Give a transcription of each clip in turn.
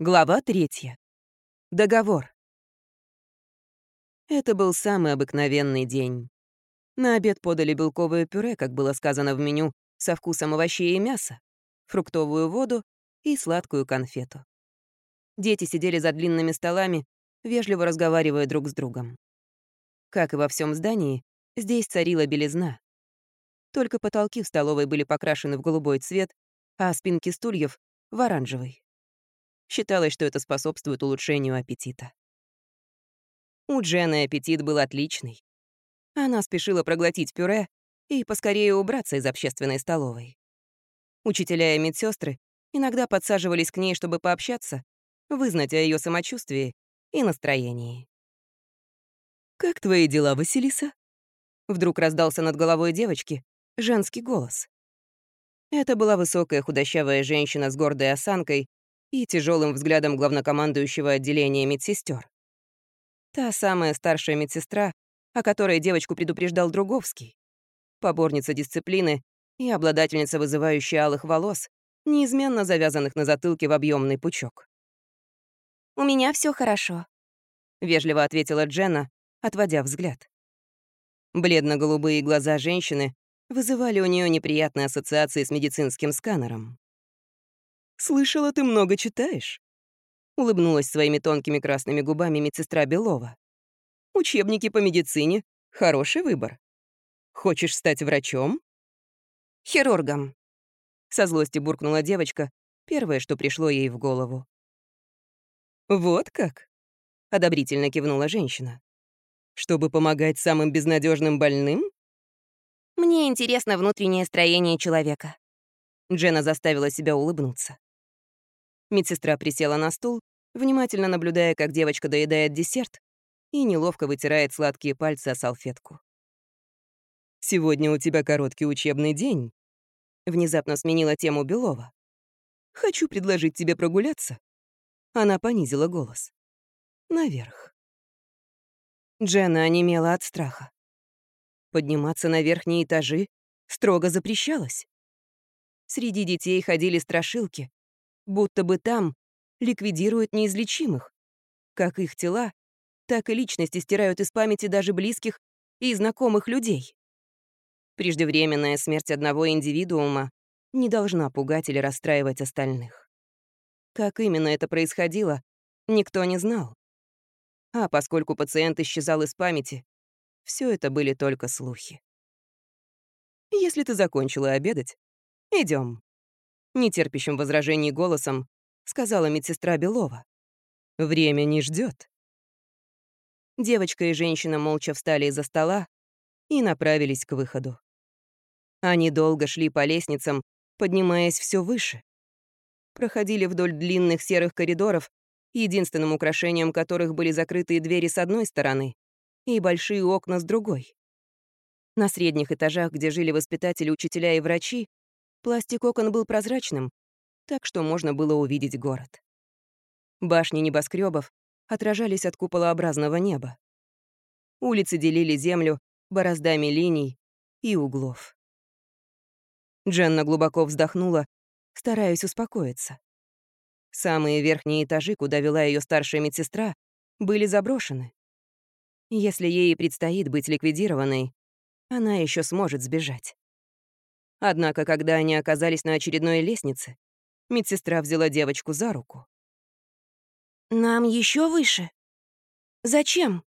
Глава третья. Договор. Это был самый обыкновенный день. На обед подали белковое пюре, как было сказано в меню, со вкусом овощей и мяса, фруктовую воду и сладкую конфету. Дети сидели за длинными столами, вежливо разговаривая друг с другом. Как и во всем здании, здесь царила белизна. Только потолки в столовой были покрашены в голубой цвет, а спинки стульев — в оранжевый. Считалось, что это способствует улучшению аппетита. У Джены аппетит был отличный. Она спешила проглотить пюре и поскорее убраться из общественной столовой. Учителя и медсестры иногда подсаживались к ней, чтобы пообщаться, вызнать о ее самочувствии и настроении. «Как твои дела, Василиса?» Вдруг раздался над головой девочки женский голос. Это была высокая худощавая женщина с гордой осанкой и тяжелым взглядом главнокомандующего отделения медсестер. Та самая старшая медсестра, о которой девочку предупреждал Друговский. Поборница дисциплины и обладательница вызывающей алых волос, неизменно завязанных на затылке в объемный пучок. «У меня все хорошо», — вежливо ответила Дженна, отводя взгляд. Бледно-голубые глаза женщины вызывали у нее неприятные ассоциации с медицинским сканером. «Слышала, ты много читаешь?» Улыбнулась своими тонкими красными губами медсестра Белова. «Учебники по медицине — хороший выбор. Хочешь стать врачом?» «Хирургом», — со злости буркнула девочка, первое, что пришло ей в голову. «Вот как?» — одобрительно кивнула женщина. «Чтобы помогать самым безнадежным больным?» «Мне интересно внутреннее строение человека». Джена заставила себя улыбнуться. Медсестра присела на стул, внимательно наблюдая, как девочка доедает десерт и неловко вытирает сладкие пальцы о салфетку. «Сегодня у тебя короткий учебный день», — внезапно сменила тему Белова. «Хочу предложить тебе прогуляться». Она понизила голос. «Наверх». Дженна онемела от страха. Подниматься на верхние этажи строго запрещалось. Среди детей ходили страшилки, будто бы там ликвидируют неизлечимых. Как их тела, так и личности стирают из памяти даже близких и знакомых людей. Преждевременная смерть одного индивидуума не должна пугать или расстраивать остальных. Как именно это происходило, никто не знал. А поскольку пациент исчезал из памяти, все это были только слухи. «Если ты закончила обедать, идем, нетерпящим возражений голосом сказала медсестра Белова. «Время не ждет. Девочка и женщина молча встали из-за стола и направились к выходу. Они долго шли по лестницам, поднимаясь все выше. Проходили вдоль длинных серых коридоров, единственным украшением которых были закрытые двери с одной стороны и большие окна с другой. На средних этажах, где жили воспитатели, учителя и врачи, Пластик окон был прозрачным, так что можно было увидеть город. Башни небоскребов отражались от куполообразного неба. Улицы делили землю бороздами линий и углов. Дженна глубоко вздохнула, стараясь успокоиться. Самые верхние этажи, куда вела ее старшая медсестра, были заброшены. Если ей предстоит быть ликвидированной, она еще сможет сбежать. Однако, когда они оказались на очередной лестнице, медсестра взяла девочку за руку. «Нам еще выше? Зачем?»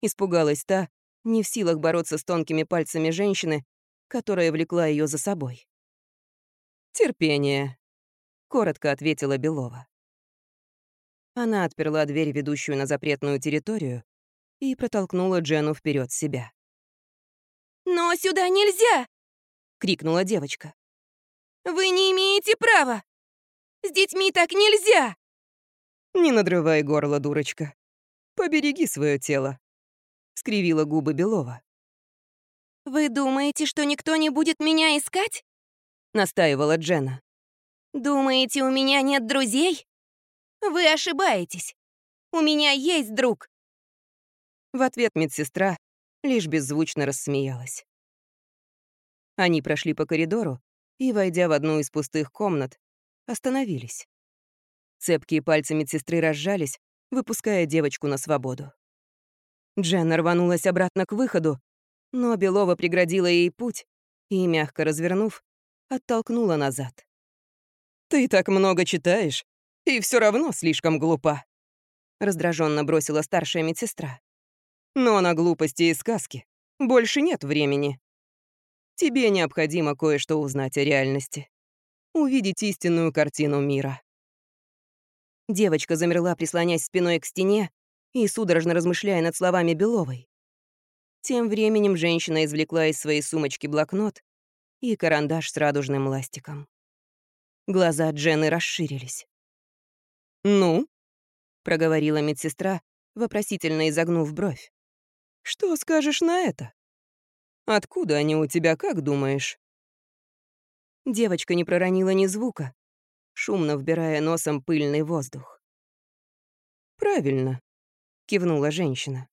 Испугалась та, не в силах бороться с тонкими пальцами женщины, которая влекла ее за собой. «Терпение», — коротко ответила Белова. Она отперла дверь, ведущую на запретную территорию, и протолкнула Джену вперед себя. «Но сюда нельзя!» — крикнула девочка. «Вы не имеете права! С детьми так нельзя!» «Не надрывай горло, дурочка. Побереги свое тело», — скривила губы Белова. «Вы думаете, что никто не будет меня искать?» — настаивала Джена. «Думаете, у меня нет друзей? Вы ошибаетесь. У меня есть друг». В ответ медсестра лишь беззвучно рассмеялась. Они прошли по коридору и, войдя в одну из пустых комнат, остановились. Цепкие пальцы медсестры разжались, выпуская девочку на свободу. Дженна рванулась обратно к выходу, но Белова преградила ей путь и, мягко развернув, оттолкнула назад. «Ты так много читаешь, и все равно слишком глупа», — раздраженно бросила старшая медсестра. «Но на глупости и сказки больше нет времени. Тебе необходимо кое-что узнать о реальности. Увидеть истинную картину мира». Девочка замерла, прислонясь спиной к стене и судорожно размышляя над словами Беловой. Тем временем женщина извлекла из своей сумочки блокнот и карандаш с радужным ластиком. Глаза Дженны расширились. «Ну?» — проговорила медсестра, вопросительно изогнув бровь. «Что скажешь на это? Откуда они у тебя, как думаешь?» Девочка не проронила ни звука, шумно вбирая носом пыльный воздух. «Правильно», — кивнула женщина.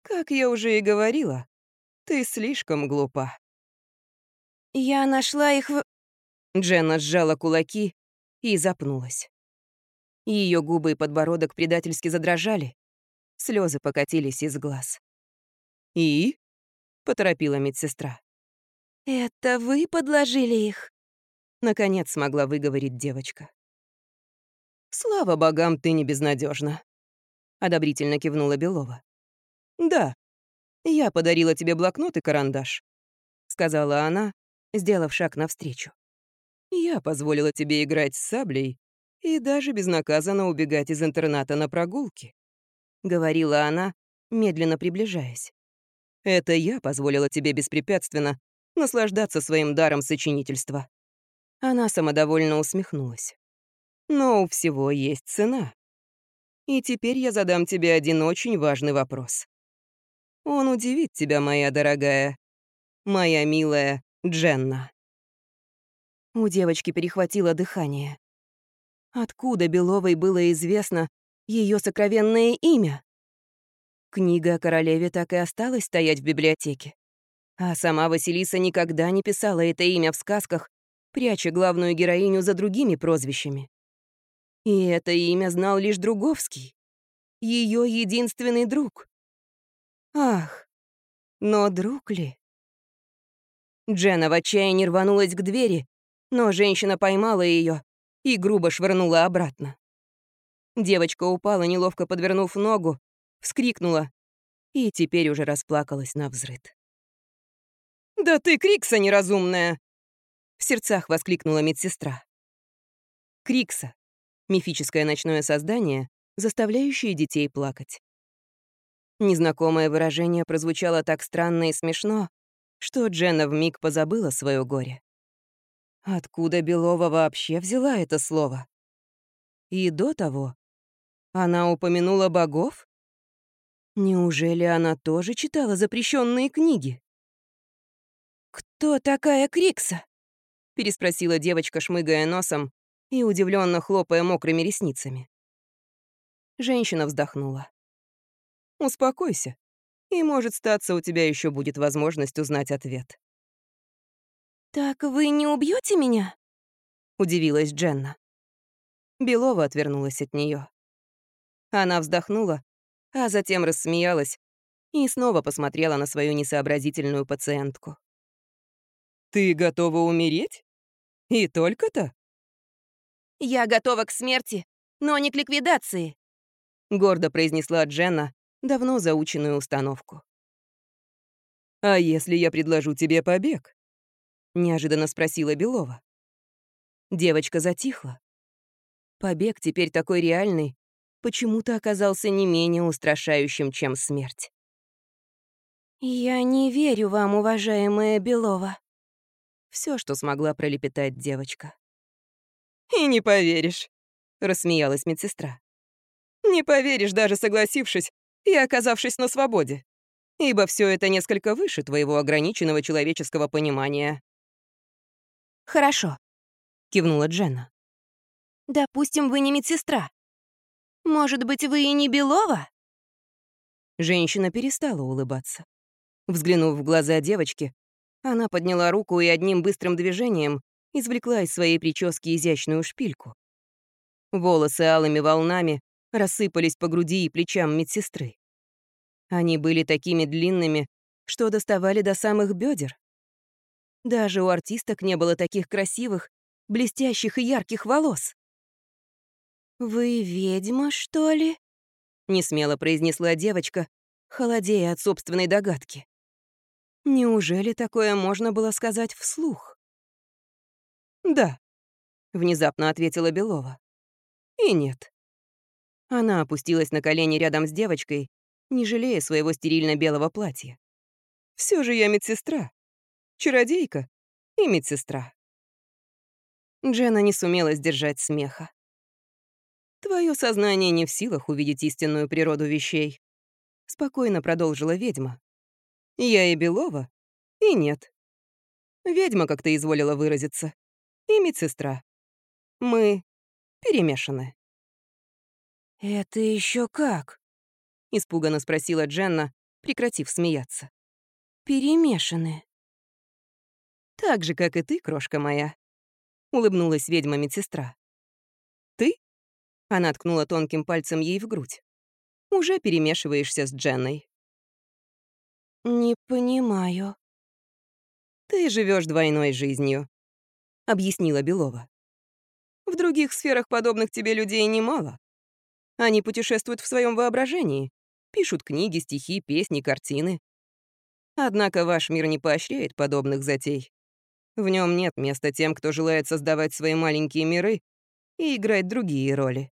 «Как я уже и говорила, ты слишком глупа». «Я нашла их в...» Дженна сжала кулаки и запнулась. Ее губы и подбородок предательски задрожали, слезы покатились из глаз. «И?» — поторопила медсестра. «Это вы подложили их?» Наконец смогла выговорить девочка. «Слава богам, ты не безнадежна, одобрительно кивнула Белова. «Да, я подарила тебе блокнот и карандаш», — сказала она, сделав шаг навстречу. «Я позволила тебе играть с саблей и даже безнаказанно убегать из интерната на прогулки», — говорила она, медленно приближаясь. «Это я позволила тебе беспрепятственно наслаждаться своим даром сочинительства». Она самодовольно усмехнулась. «Но у всего есть цена. И теперь я задам тебе один очень важный вопрос. Он удивит тебя, моя дорогая, моя милая Дженна». У девочки перехватило дыхание. Откуда Беловой было известно ее сокровенное имя? Книга о королеве так и осталась стоять в библиотеке. А сама Василиса никогда не писала это имя в сказках, пряча главную героиню за другими прозвищами. И это имя знал лишь Друговский, ее единственный друг. Ах, но друг ли? Дженна в отчаянии рванулась к двери, но женщина поймала ее и грубо швырнула обратно. Девочка упала, неловко подвернув ногу, вскрикнула и теперь уже расплакалась на взрыд. «Да ты Крикса неразумная!» В сердцах воскликнула медсестра. Крикса — мифическое ночное создание, заставляющее детей плакать. Незнакомое выражение прозвучало так странно и смешно, что Дженна вмиг позабыла свое горе. Откуда Белова вообще взяла это слово? И до того она упомянула богов? Неужели она тоже читала запрещенные книги? «Кто такая Крикса?» — переспросила девочка, шмыгая носом и удивленно хлопая мокрыми ресницами. Женщина вздохнула. «Успокойся, и, может, статься, у тебя еще будет возможность узнать ответ». «Так вы не убьете меня?» — удивилась Дженна. Белова отвернулась от нее. Она вздохнула, а затем рассмеялась и снова посмотрела на свою несообразительную пациентку. «Ты готова умереть? И только-то?» «Я готова к смерти, но не к ликвидации», — гордо произнесла Дженна давно заученную установку. «А если я предложу тебе побег?» — неожиданно спросила Белова. Девочка затихла. Побег теперь такой реальный, почему-то оказался не менее устрашающим, чем смерть. «Я не верю вам, уважаемая Белова», — все, что смогла пролепетать девочка. «И не поверишь», — рассмеялась медсестра. «Не поверишь, даже согласившись и оказавшись на свободе, ибо все это несколько выше твоего ограниченного человеческого понимания». «Хорошо», — кивнула Дженна. «Допустим, вы не медсестра. Может быть, вы и не Белова?» Женщина перестала улыбаться. Взглянув в глаза девочки, она подняла руку и одним быстрым движением извлекла из своей прически изящную шпильку. Волосы алыми волнами рассыпались по груди и плечам медсестры. Они были такими длинными, что доставали до самых бедер. Даже у артисток не было таких красивых, блестящих и ярких волос. «Вы ведьма, что ли?» — несмело произнесла девочка, холодея от собственной догадки. Неужели такое можно было сказать вслух? «Да», — внезапно ответила Белова. «И нет». Она опустилась на колени рядом с девочкой, не жалея своего стерильно-белого платья. Все же я медсестра. Чародейка и медсестра. Джена не сумела сдержать смеха. Твое сознание не в силах увидеть истинную природу вещей. Спокойно продолжила ведьма. Я и Белова, и нет. Ведьма, как ты изволила выразиться, и медсестра. Мы перемешаны. «Это еще как?» — испуганно спросила Дженна, прекратив смеяться. «Перемешаны». «Так же, как и ты, крошка моя», — улыбнулась ведьма-медсестра. Она ткнула тонким пальцем ей в грудь. «Уже перемешиваешься с Дженной». «Не понимаю». «Ты живешь двойной жизнью», — объяснила Белова. «В других сферах подобных тебе людей немало. Они путешествуют в своем воображении, пишут книги, стихи, песни, картины. Однако ваш мир не поощряет подобных затей. В нем нет места тем, кто желает создавать свои маленькие миры и играть другие роли.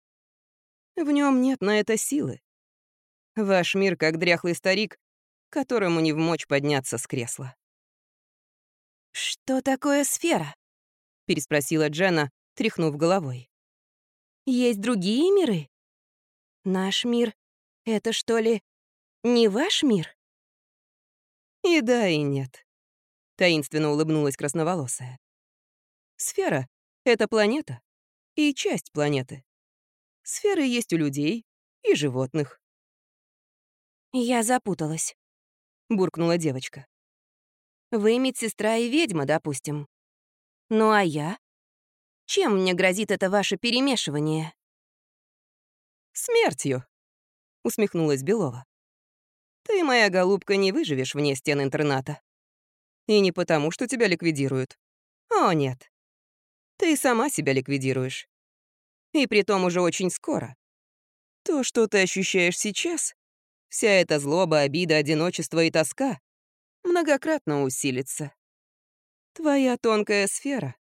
В нем нет на это силы. Ваш мир как дряхлый старик, которому не вмочь подняться с кресла. «Что такое сфера?» — переспросила Джена, тряхнув головой. «Есть другие миры? Наш мир — это что ли не ваш мир?» «И да, и нет», — таинственно улыбнулась красноволосая. «Сфера — это планета и часть планеты. Сферы есть у людей и животных». «Я запуталась», — буркнула девочка. «Вы медсестра и ведьма, допустим. Ну а я? Чем мне грозит это ваше перемешивание?» «Смертью», — усмехнулась Белова. Ты, моя голубка, не выживешь вне стен интерната. И не потому, что тебя ликвидируют. О, нет. Ты сама себя ликвидируешь. И притом уже очень скоро. То, что ты ощущаешь сейчас, вся эта злоба, обида, одиночество и тоска, многократно усилится. Твоя тонкая сфера,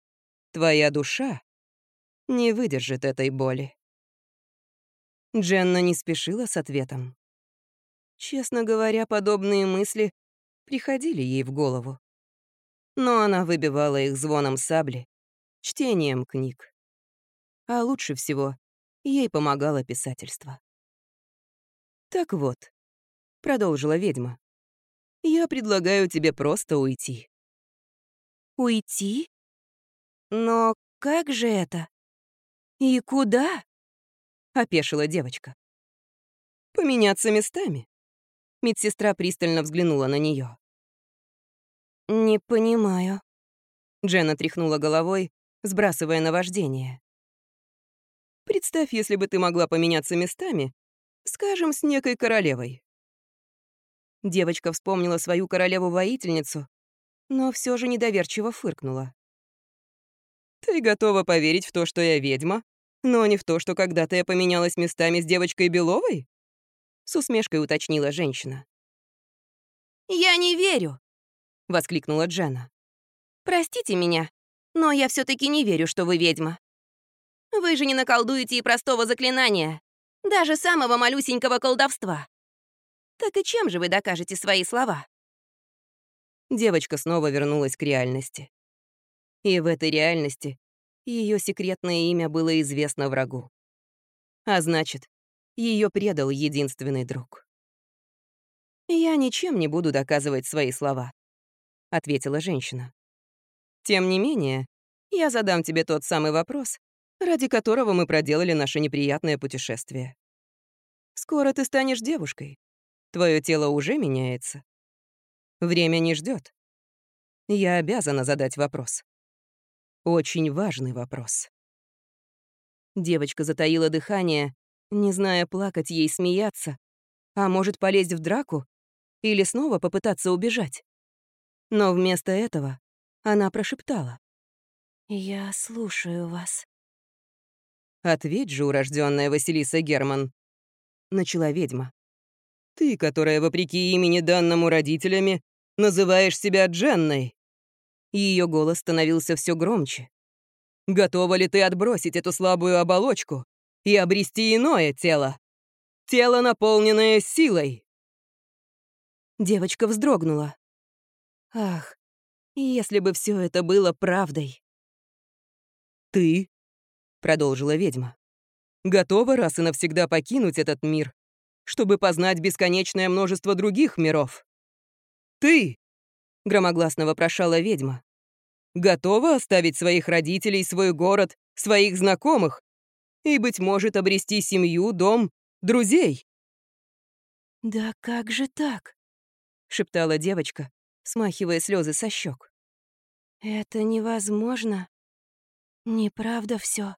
твоя душа не выдержит этой боли. Дженна не спешила с ответом. Честно говоря, подобные мысли приходили ей в голову. Но она выбивала их звоном сабли, чтением книг. А лучше всего ей помогало писательство. «Так вот», — продолжила ведьма, — «я предлагаю тебе просто уйти». «Уйти? Но как же это? И куда?» — опешила девочка. «Поменяться местами. Медсестра пристально взглянула на нее. «Не понимаю». Дженна тряхнула головой, сбрасывая наваждение. «Представь, если бы ты могла поменяться местами, скажем, с некой королевой». Девочка вспомнила свою королеву-воительницу, но все же недоверчиво фыркнула. «Ты готова поверить в то, что я ведьма, но не в то, что когда-то я поменялась местами с девочкой Беловой?» с усмешкой уточнила женщина. «Я не верю!» — воскликнула Джена. «Простите меня, но я все таки не верю, что вы ведьма. Вы же не наколдуете и простого заклинания, даже самого малюсенького колдовства. Так и чем же вы докажете свои слова?» Девочка снова вернулась к реальности. И в этой реальности ее секретное имя было известно врагу. А значит, ее предал единственный друг. «Я ничем не буду доказывать свои слова», — ответила женщина. «Тем не менее, я задам тебе тот самый вопрос, ради которого мы проделали наше неприятное путешествие. Скоро ты станешь девушкой. Твое тело уже меняется. Время не ждет. Я обязана задать вопрос. Очень важный вопрос. Девочка затаила дыхание, не зная, плакать ей смеяться, а может полезть в драку или снова попытаться убежать. Но вместо этого она прошептала. «Я слушаю вас». «Ответь же, урожденная Василиса Герман», — начала ведьма. «Ты, которая, вопреки имени данному родителями, называешь себя Дженной». Ее голос становился все громче. «Готова ли ты отбросить эту слабую оболочку и обрести иное тело? Тело, наполненное силой!» Девочка вздрогнула. Ах, если бы все это было правдой. «Ты», — продолжила ведьма, — «готова раз и навсегда покинуть этот мир, чтобы познать бесконечное множество других миров?» «Ты!» — громогласно вопрошала ведьма. «Готова оставить своих родителей, свой город, своих знакомых и, быть может, обрести семью, дом, друзей?» «Да как же так?» — шептала девочка, смахивая слезы со щек. «Это невозможно. Неправда все.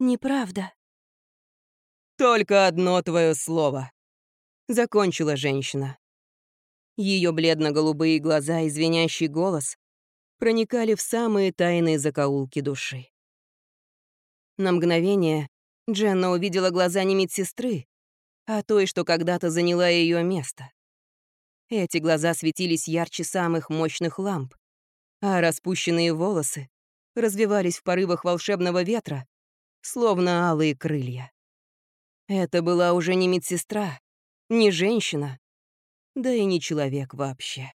Неправда». «Только одно твое слово», — закончила женщина. Ее бледно-голубые глаза и звенящий голос проникали в самые тайные закоулки души. На мгновение Дженна увидела глаза не медсестры, а той, что когда-то заняла ее место. Эти глаза светились ярче самых мощных ламп, а распущенные волосы развивались в порывах волшебного ветра, словно алые крылья. Это была уже не медсестра, не женщина, да и не человек вообще.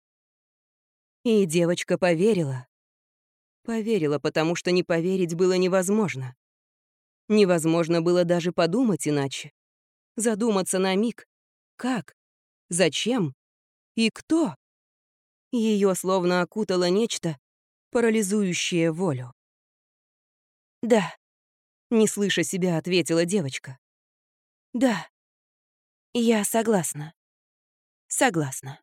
И девочка поверила. Поверила, потому что не поверить было невозможно. Невозможно было даже подумать иначе. Задуматься на миг. Как? Зачем? И кто? Ее словно окутало нечто, парализующее волю. «Да», — не слыша себя, ответила девочка. «Да, я согласна. Согласна».